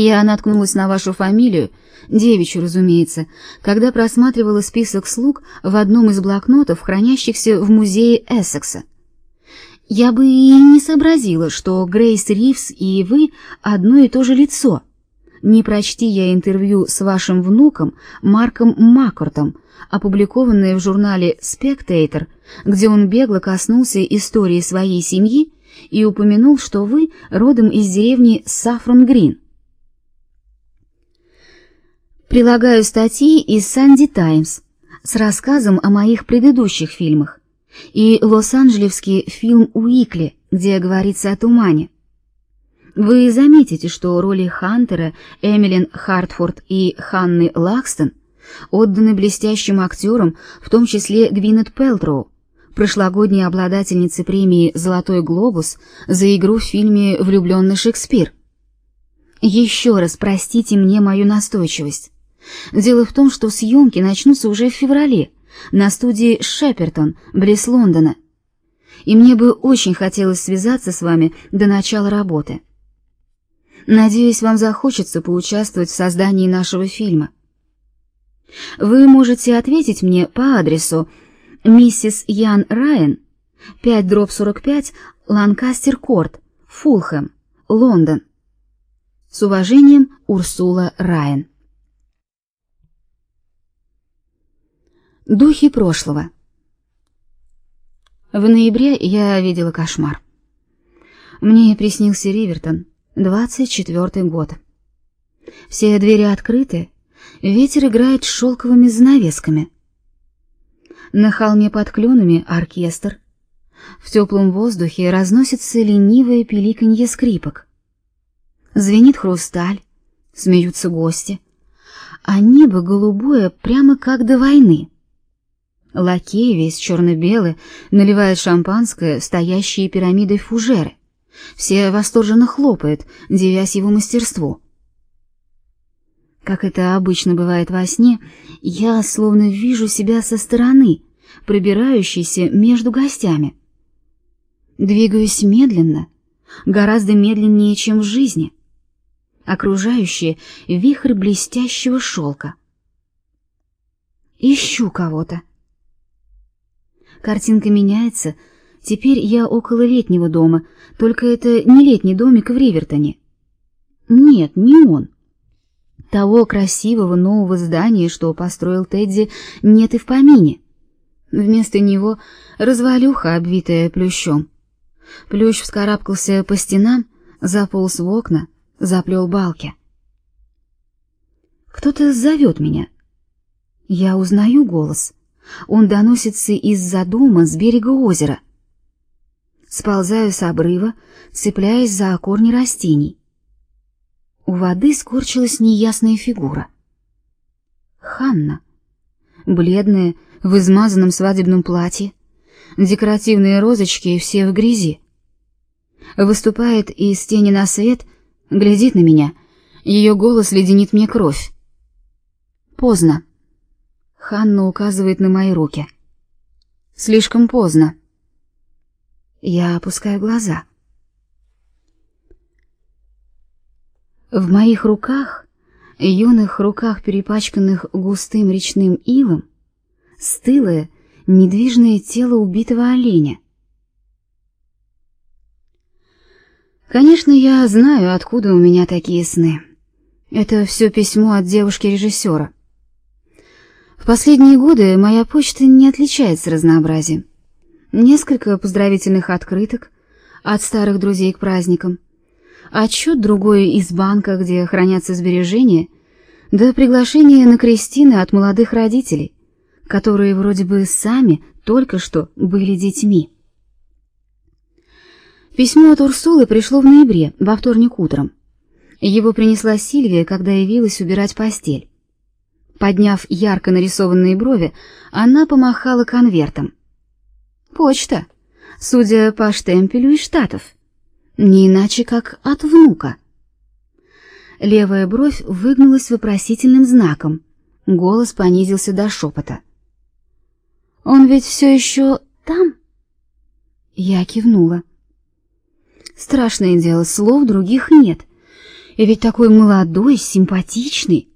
Я наткнулась на вашу фамилию, девичью, разумеется, когда просматривала список слуг в одном из блокнотов, хранящихся в музее Эссекса. Я бы и не сообразила, что Грейс Ривз и вы одно и то же лицо. Не прочти я интервью с вашим внуком Марком Маккортом, опубликованное в журнале Spectator, где он бегло коснулся истории своей семьи и упомянул, что вы родом из деревни Сафрон-Грин. Прилагаю статьи из Санди Таймс с рассказом о моих предыдущих фильмах и лос-анджелесский фильм Уикли, где говорится о тумане. Вы заметите, что роли Хантера, Эмилин Хартфорд и Ханны Лакстон отданы блестящим актерам, в том числе Гвинет Пелтроу, прошлогодней обладательнице премии «Золотой глобус» за игру в фильме «Влюбленный Шекспир». Еще раз простите мне мою настойчивость. Дело в том, что съемки начнутся уже в феврале на студии Шепертон, близ Лондона. И мне бы очень хотелось связаться с вами до начала работы. Надеюсь, вам захочется поучаствовать в создании нашего фильма. Вы можете ответить мне по адресу миссис Ян Райан, 5 дробь 45, Ланкастер-Корт, Фулхэм, Лондон. С уважением, Урсула Райан. Духи прошлого. В ноябре я видела кошмар. Мне приснился Ривертон, двадцать четвертый год. Все двери открыты, ветер играет шелковыми занавесками. На холме под кленами оркестр. В теплом воздухе разносится ленивое пиликанье скрипок. Звенит хрусталь, смеются гости, а небо голубое прямо как до войны. Лакей весь черно-белый наливает шампанское стоящие пирамидой фужеры. Все восторженно хлопают, дивясь его мастерству. Как это обычно бывает во сне, я словно вижу себя со стороны, пробирающейся между гостями. Двигаюсь медленно, гораздо медленнее, чем в жизни. Окружающие вихрь блестящего шелка. Ищу кого-то. Картинка меняется. Теперь я около летнего дома, только это не летний домик в Ривертоне. Нет, не он. Того красивого нового здания, что построил Тедди, нет и в помине. Вместо него развалюха, обвитая плющом. Плющ вскарабкался по стенам, заполз в окна, заплел балки. Кто-то зовет меня. Я узнаю голос. Он доносится из-за дома с берега озера. Сползаю с обрыва, цепляясь за корни растений. У воды скорчилась неясная фигура. Ханна, бледная, в измазанном свадебном платье, декоративные розочки все в грязи. Выступает из тени на свет, глядит на меня. Ее голос леденит мне кровь. Поздно. Ханна указывает на мои руки. Слишком поздно. Я опускаю глаза. В моих руках, юных руках, перепачканных густым речным илом, стылое, недвижное тело убитого оленя. Конечно, я знаю, откуда у меня такие сны. Это все письмо от девушки-режиссера. В последние годы моя почта не отличается разнообразием. Несколько поздравительных открыток от старых друзей к праздникам, отчет другой из банка, где хранятся сбережения, да приглашение на крестины от молодых родителей, которые вроде бы сами только что были детьми. Письмо от Урсулы пришло в ноябре, во вторник утром. Его принесла Сильвия, когда явилась убирать постель. Подняв ярко нарисованные брови, она помахала конвертом. Почта, судя по штемпелю из Штатов. Не иначе как от внука. Левая бровь выгнулась вопросительным знаком. Голос понизился до шепота. Он ведь все еще там? Я кивнула. Страшное дело, слов других нет. И ведь такой молодой, симпатичный.